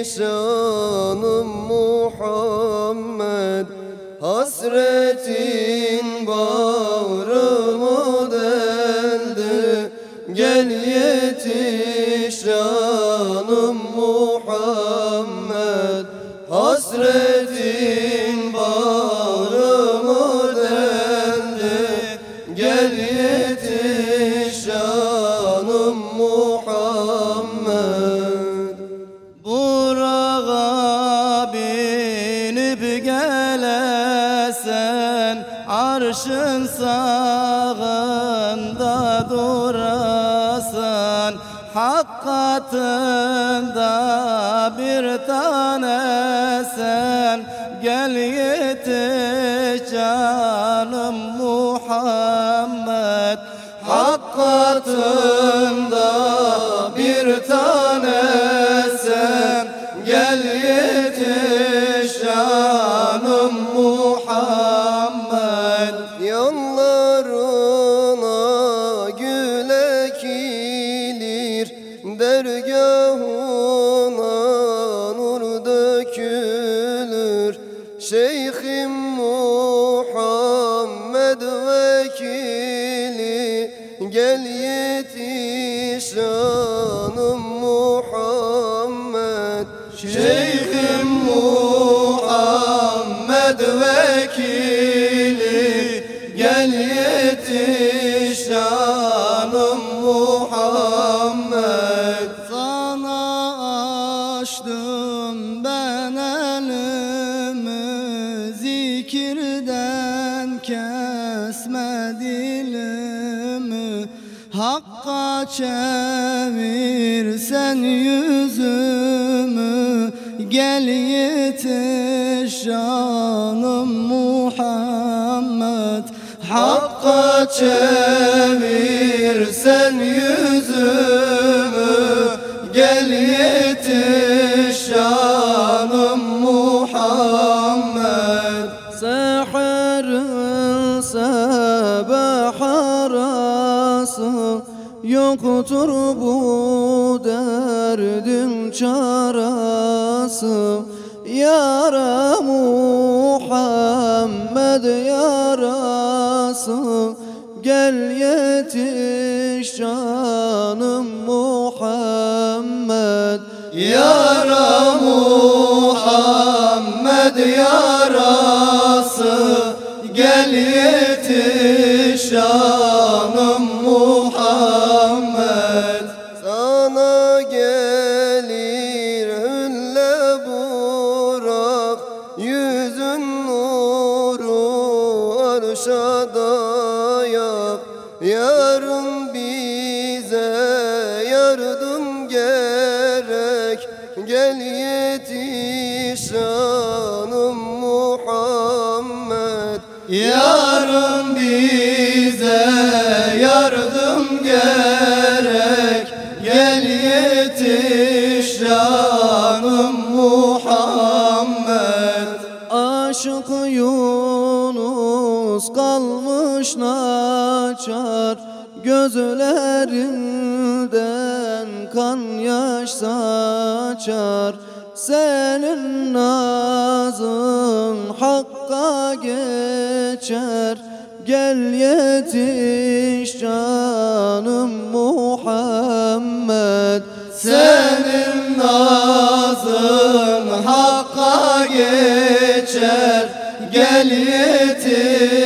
Perişanım Muhammed Hasretin bağrımı deldi. Gel yetiş canım Muhammed Hasretin bağrımı deldi. Gel yetiş canım Muhammed. Binip gelesen Arşın sağında durasan Hak katında bir tanesen Gel yetiş canım Muhammed Hak Dergahına nur Şeyhim Muhammed vekili. Gel yetiş canım Muhammed. Şeyhim Muhammed vekili Zikirden kesme dilimi Hakka çevirsen yüzümü. Gel yetiş canım Muhammed Hakka çevirsen yüzümü Seherin sabah arası Yoktur bu derdin çarası. Yara Muhammed yarası Gel yetiş canım Muhammed. Yara Muhammed yarası yetiş canım Muhammed. Sana gelir hülle burak Yüzün nuru arşa dayak. Yarın bize yardım gerek Gel yetiş Yarın bize yardım gerek. Gel yetiş canım Muhammed. Aşık Yunus kalmış naçar. Gözlerinden kan yaş saçar Senin nazın hakka geçer. Gel yetiş canım Muhammed. Senin nazın hakka geçer. Gel yetiş